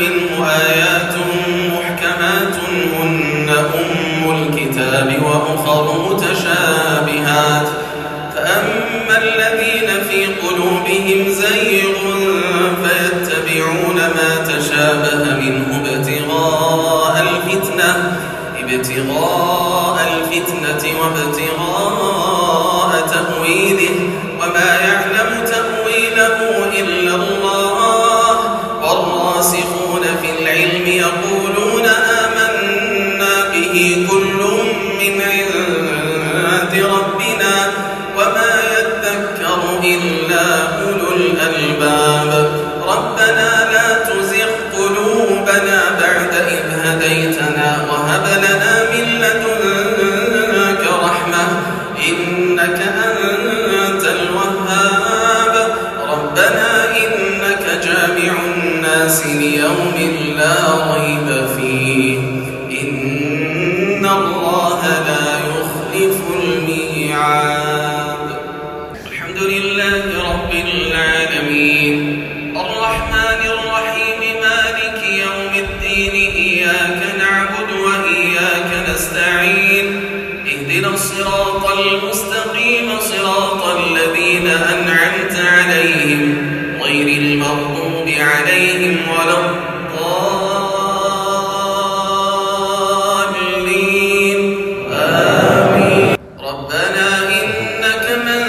منه آيات محكمات هن أم الكتاب وأخر متشابهات. فأما الذين في قلوبهم زيغ فيتبعون ما تشابه منه ابتغاء الفتنة ابتغاء الفتنة وابتغاء كل من عند ربنا وما يذكر إلا أولو الألباب. ربنا لا تزغ قلوبنا بعد إذ هديتنا وهب لنا من لدنك رحمة إنك أنت الوهاب. ربنا إنك جامع الناس ليوم لا ريب اهدنا الصراط المستقيم صراط الذين أنعمت عليهم غير المغضوب عليهم ولا الضالين. آمين. ربنا إنك من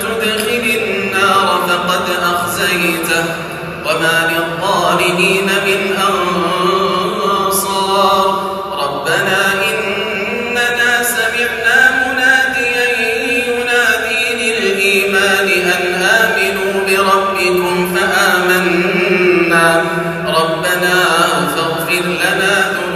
تدخل النار فقد أخزيته وما للظالمين من أغلق لنا